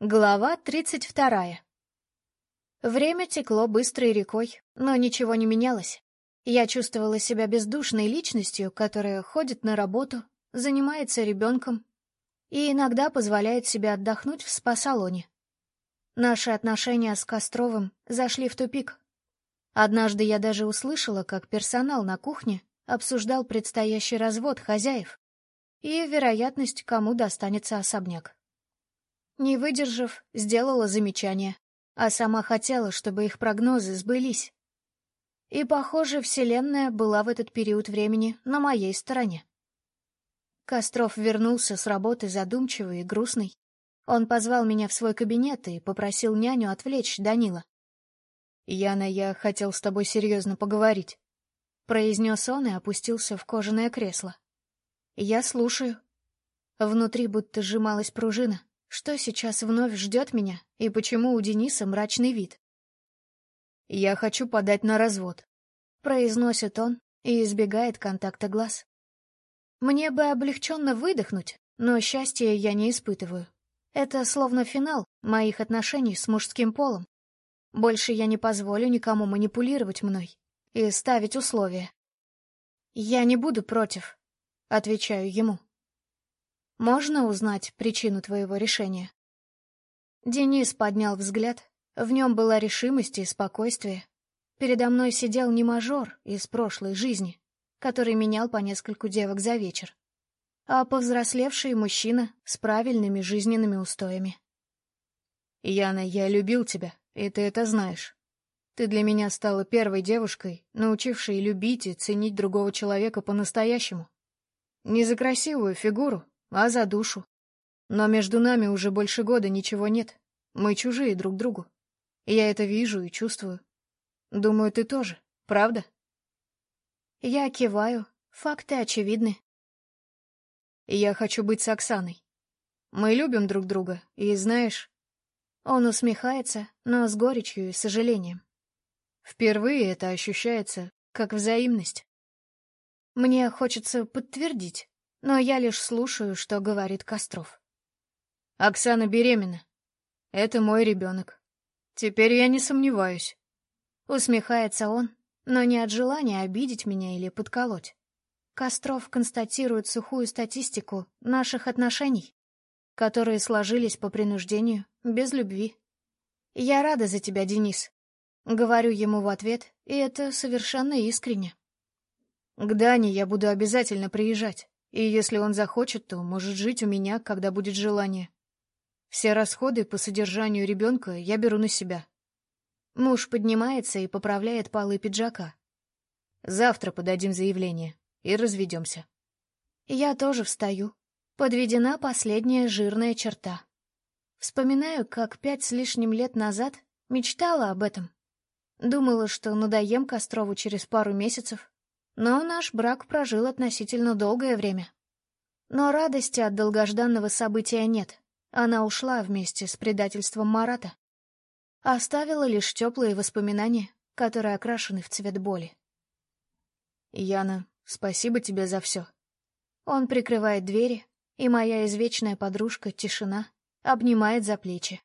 Глава тридцать вторая. Время текло быстрой рекой, но ничего не менялось. Я чувствовала себя бездушной личностью, которая ходит на работу, занимается ребенком и иногда позволяет себе отдохнуть в спа-салоне. Наши отношения с Костровым зашли в тупик. Однажды я даже услышала, как персонал на кухне обсуждал предстоящий развод хозяев и вероятность, кому достанется особняк. Не выдержав, сделала замечание, а сама хотела, чтобы их прогнозы сбылись. И, похоже, Вселенная была в этот период времени на моей стороне. Костров вернулся с работы задумчивый и грустный. Он позвал меня в свой кабинет и попросил няню отвлечь Данила. «Яна, я хотел с тобой серьезно поговорить», — произнес он и опустился в кожаное кресло. «Я слушаю». Внутри будто сжималась пружина. Что сейчас вновь ждет меня, и почему у Дениса мрачный вид? «Я хочу подать на развод», — произносит он и избегает контакта глаз. Мне бы облегченно выдохнуть, но счастья я не испытываю. Это словно финал моих отношений с мужским полом. Больше я не позволю никому манипулировать мной и ставить условия. «Я не буду против», — отвечаю ему. Можно узнать причину твоего решения?» Денис поднял взгляд. В нем была решимость и спокойствие. Передо мной сидел не мажор из прошлой жизни, который менял по нескольку девок за вечер, а повзрослевший мужчина с правильными жизненными устоями. «Яна, я любил тебя, и ты это знаешь. Ты для меня стала первой девушкой, научившей любить и ценить другого человека по-настоящему. Не за красивую фигуру, а за душу. Но между нами уже больше года ничего нет. Мы чужие друг другу. Я это вижу и чувствую. Думаю, ты тоже, правда? Я киваю. Факты очевидны. Я хочу быть с Оксаной. Мы любим друг друга, и знаешь... Он усмехается, но с горечью и сожалением. Впервые это ощущается как взаимность. Мне хочется подтвердить, но я лишь слушаю, что говорит Костров. «Оксана беременна. Это мой ребенок. Теперь я не сомневаюсь». Усмехается он, но не от желания обидеть меня или подколоть. Костров констатирует сухую статистику наших отношений, которые сложились по принуждению, без любви. «Я рада за тебя, Денис», — говорю ему в ответ, и это совершенно искренне. «К Дане я буду обязательно приезжать. И если он захочет, то может жить у меня, когда будет желание. Все расходы по содержанию ребенка я беру на себя. Муж поднимается и поправляет полы пиджака. Завтра подадим заявление и разведемся. Я тоже встаю. Подведена последняя жирная черта. Вспоминаю, как пять с лишним лет назад мечтала об этом. Думала, что надоем Кострову через пару месяцев, но наш брак прожил относительно долгое время. Но радости от долгожданного события нет. Она ушла вместе с предательством Марата. Оставила лишь теплые воспоминания, которые окрашены в цвет боли. «Яна, спасибо тебе за все». Он прикрывает двери, и моя извечная подружка, тишина, обнимает за плечи.